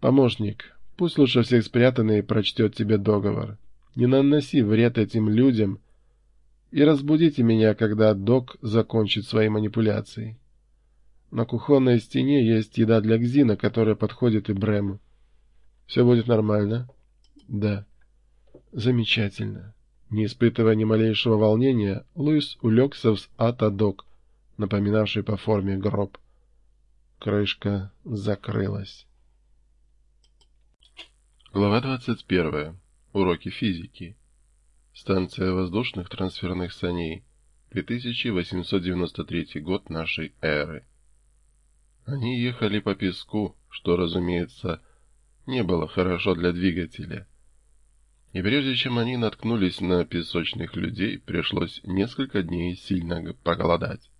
Помощник, пусть лучше всех спрятанный прочтет тебе договор. Не наноси вред этим людям и разбудите меня, когда док закончит свои манипуляции. На кухонной стене есть еда для Гзина, которая подходит и Брему. Все будет нормально? Да. Замечательно. Не испытывая ни малейшего волнения, Луис улегся в ата-док, напоминавший по форме гроб. Крышка закрылась. Глава 21. Уроки физики. Станция воздушных трансферных саней. 2893 год нашей эры. Они ехали по песку, что, разумеется, не было хорошо для двигателя. И прежде чем они наткнулись на песочных людей, пришлось несколько дней сильно поголодать.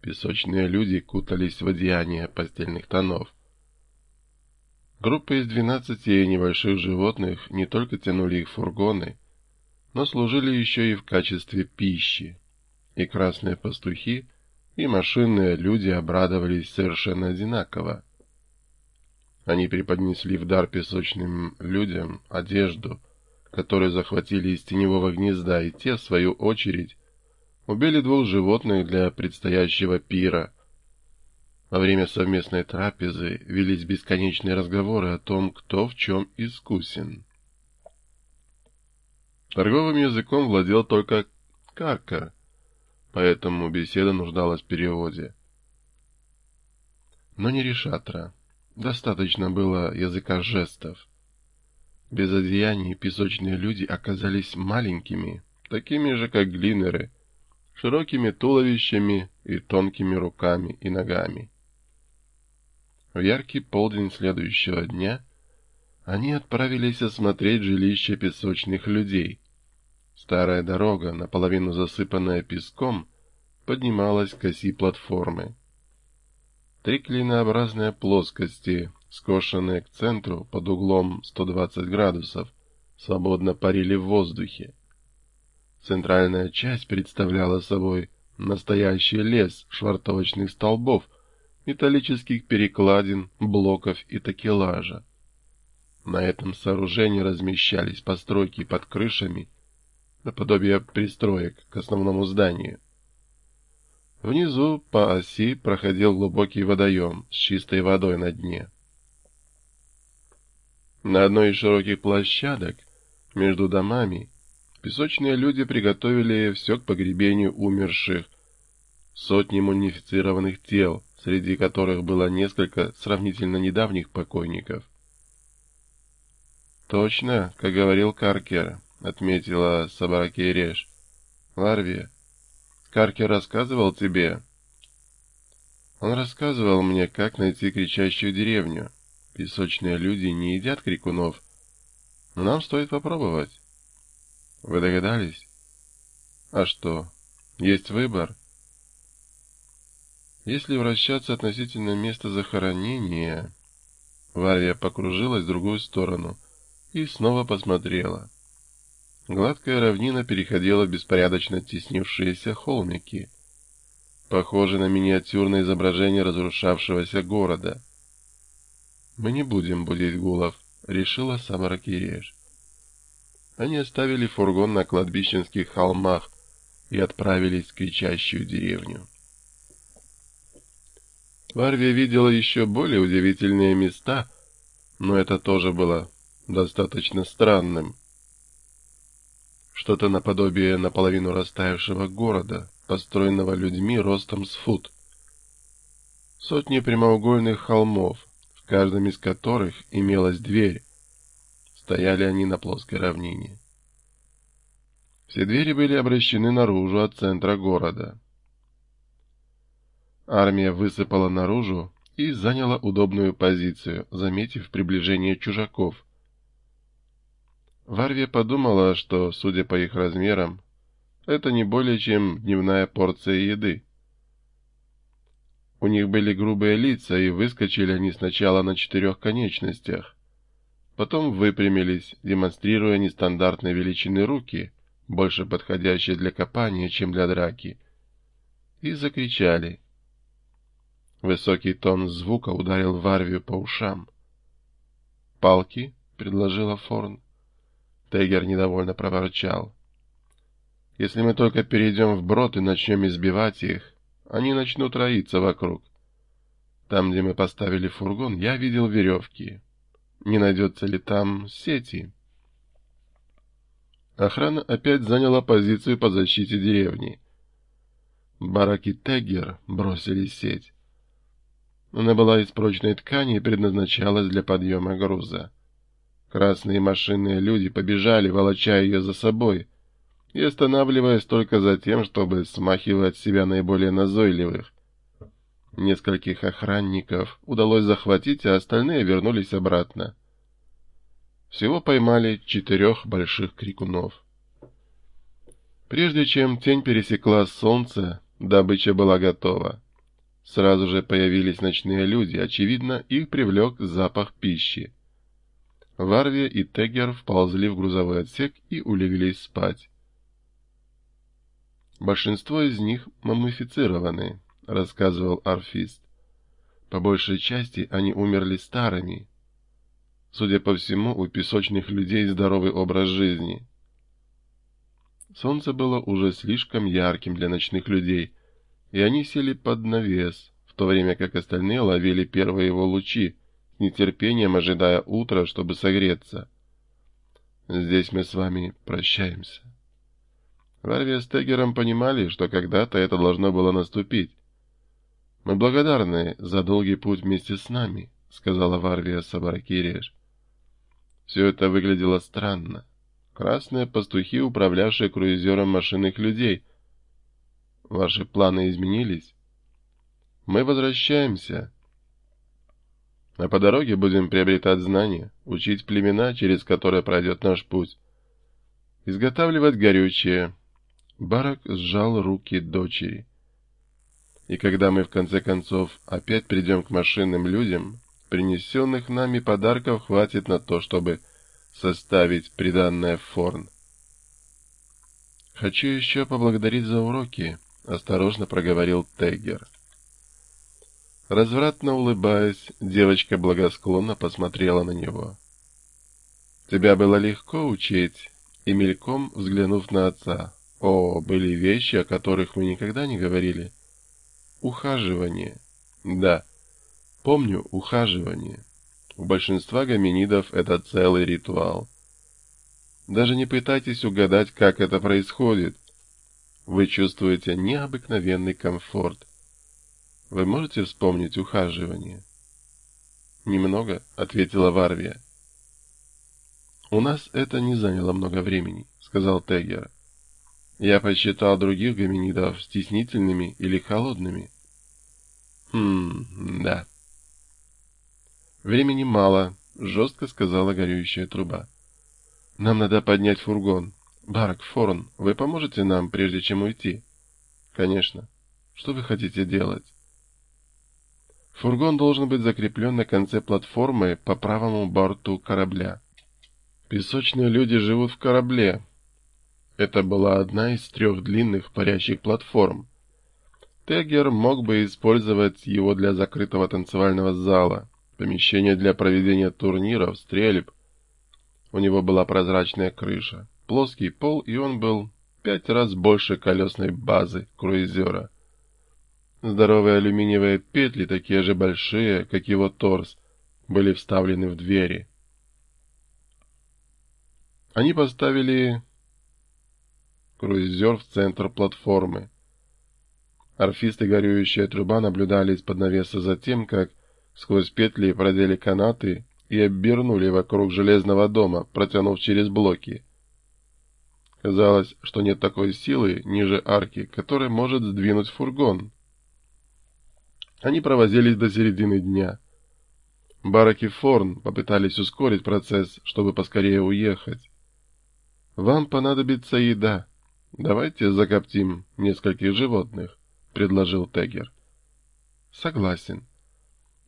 Песочные люди кутались в одеяния постельных тонов. Группа из двенадцати небольших животных не только тянули их фургоны, но служили еще и в качестве пищи. И красные пастухи, и машинные люди обрадовались совершенно одинаково. Они преподнесли в дар песочным людям одежду, которую захватили из теневого гнезда, и те, в свою очередь, убили двух животных для предстоящего пира. Во время совместной трапезы велись бесконечные разговоры о том, кто в чем искусен. Торговым языком владел только Каркер, поэтому беседа нуждалась в переводе. Но не Решатра. Достаточно было языка жестов. Без одеяний песочные люди оказались маленькими, такими же, как глинеры, широкими туловищами и тонкими руками и ногами. В яркий полдень следующего дня они отправились осмотреть жилище песочных людей. Старая дорога, наполовину засыпанная песком, поднималась к оси платформы. Три клинообразные плоскости, скошенные к центру под углом 120 градусов, свободно парили в воздухе. Центральная часть представляла собой настоящий лес швартовочных столбов, металлических перекладин, блоков и такелажа. На этом сооружении размещались постройки под крышами, наподобие пристроек к основному зданию. Внизу по оси проходил глубокий водоем с чистой водой на дне. На одной из широких площадок между домами песочные люди приготовили все к погребению умерших, сотни мумифицированных тел, среди которых было несколько сравнительно недавних покойников. «Точно, как говорил Каркер», — отметила Сабаракереш. «Ларвия, Каркер рассказывал тебе? Он рассказывал мне, как найти кричащую деревню. Песочные люди не едят крикунов, но нам стоит попробовать. Вы догадались? А что, есть выбор? Если вращаться относительно места захоронения... Варя покружилась в другую сторону и снова посмотрела. Гладкая равнина переходила в беспорядочно теснившиеся холмики, похожие на миниатюрное изображение разрушавшегося города. «Мы не будем будить гулов», — решила Самара Киреж. Они оставили фургон на кладбищенских холмах и отправились в кричащую деревню. Варвия видела еще более удивительные места, но это тоже было достаточно странным что-то наподобие наполовину растаявшего города, построенного людьми ростом с фут. Сотни прямоугольных холмов, в каждом из которых имелась дверь. Стояли они на плоской равнине. Все двери были обращены наружу от центра города. Армия высыпала наружу и заняла удобную позицию, заметив приближение чужаков — Варвия подумала, что, судя по их размерам, это не более чем дневная порция еды. У них были грубые лица, и выскочили они сначала на четырех конечностях. Потом выпрямились, демонстрируя нестандартной величины руки, больше подходящие для копания, чем для драки, и закричали. Высокий тон звука ударил Варвию по ушам. «Палки?» — предложила Форн. Тегер недовольно проворчал. «Если мы только перейдем вброд и начнем избивать их, они начнут роиться вокруг. Там, где мы поставили фургон, я видел веревки. Не найдется ли там сети?» Охрана опять заняла позицию по защите деревни. Бараки Теггер бросили сеть. Она была из прочной ткани и предназначалась для подъема груза. Красные машинные люди побежали, волоча ее за собой, и останавливаясь только за тем, чтобы смахивать себя наиболее назойливых. Нескольких охранников удалось захватить, а остальные вернулись обратно. Всего поймали четырех больших крикунов. Прежде чем тень пересекла солнце, добыча была готова. Сразу же появились ночные люди, очевидно, их привлек запах пищи. Варвия и Тегер вползли в грузовой отсек и улеглись спать. Большинство из них мумифицированы, рассказывал Арфист. По большей части они умерли старыми, Судя по всему, у песочных людей здоровый образ жизни. Солнце было уже слишком ярким для ночных людей, и они сели под навес, в то время как остальные ловили первые его лучи, с нетерпением ожидая утра, чтобы согреться. Здесь мы с вами прощаемся. Варвия с Тегером понимали, что когда-то это должно было наступить. «Мы благодарны за долгий путь вместе с нами», — сказала Варвия Сабаракиреш. Все это выглядело странно. Красные пастухи, управлявшие круизером машинных людей. Ваши планы изменились? Мы возвращаемся. А по дороге будем приобретать знания, учить племена, через которые пройдет наш путь. Изготавливать горючее. Барак сжал руки дочери. И когда мы в конце концов опять придем к машинным людям, Принесенных нами подарков хватит на то, чтобы составить приданное форн. «Хочу еще поблагодарить за уроки», — осторожно проговорил Теггер. Развратно улыбаясь, девочка благосклонно посмотрела на него. «Тебя было легко учить?» И мельком, взглянув на отца, «О, были вещи, о которых мы никогда не говорили?» «Ухаживание». «Да». Помню ухаживание. У большинства гоминидов это целый ритуал. Даже не пытайтесь угадать, как это происходит. Вы чувствуете необыкновенный комфорт. Вы можете вспомнить ухаживание? Немного, ответила Варвия. У нас это не заняло много времени, сказал Тегер. Я посчитал других гоминидов стеснительными или холодными. Хм, да. «Времени мало», — жестко сказала горюющая труба. «Нам надо поднять фургон. Барк, Форн, вы поможете нам, прежде чем уйти?» «Конечно. Что вы хотите делать?» Фургон должен быть закреплен на конце платформы по правому борту корабля. Песочные люди живут в корабле. Это была одна из трех длинных парящих платформ. Тегер мог бы использовать его для закрытого танцевального зала, помещение для проведения турниров, стрельб. У него была прозрачная крыша, плоский пол, и он был пять раз больше колесной базы круизера. Здоровые алюминиевые петли, такие же большие, как его торс, были вставлены в двери. Они поставили круизер в центр платформы. Орфисты горюющая труба наблюдали из-под навеса за тем, как Сквозь петли продели канаты и обернули вокруг железного дома, протянув через блоки. Казалось, что нет такой силы ниже арки, которая может сдвинуть фургон. Они провозились до середины дня. Барак и Форн попытались ускорить процесс, чтобы поскорее уехать. «Вам понадобится еда. Давайте закоптим нескольких животных», — предложил Тегер. «Согласен»,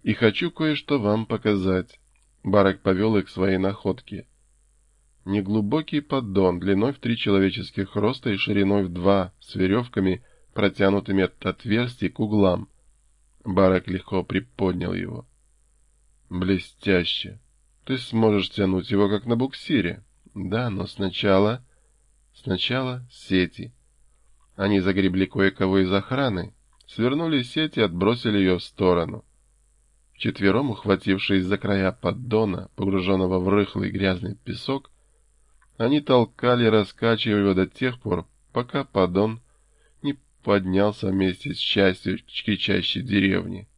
и хочу кое-что вам показать. Барак повел их к своей находке. Неглубокий поддон длиной в три человеческих роста и шириной в два, с веревками, протянутыми от отверстий к углам. Барак легко приподнял его. Блестяще. Ты сможешь тянуть его, как на буксире. Да, но сначала... Сначала сети. Они загребли кое-кого из охраны, свернули сеть и отбросили ее в сторону. Вчетвером, ухватившись за края поддона, погруженного в рыхлый грязный песок, они толкали его до тех пор, пока поддон не поднялся вместе с частью кричащей деревни.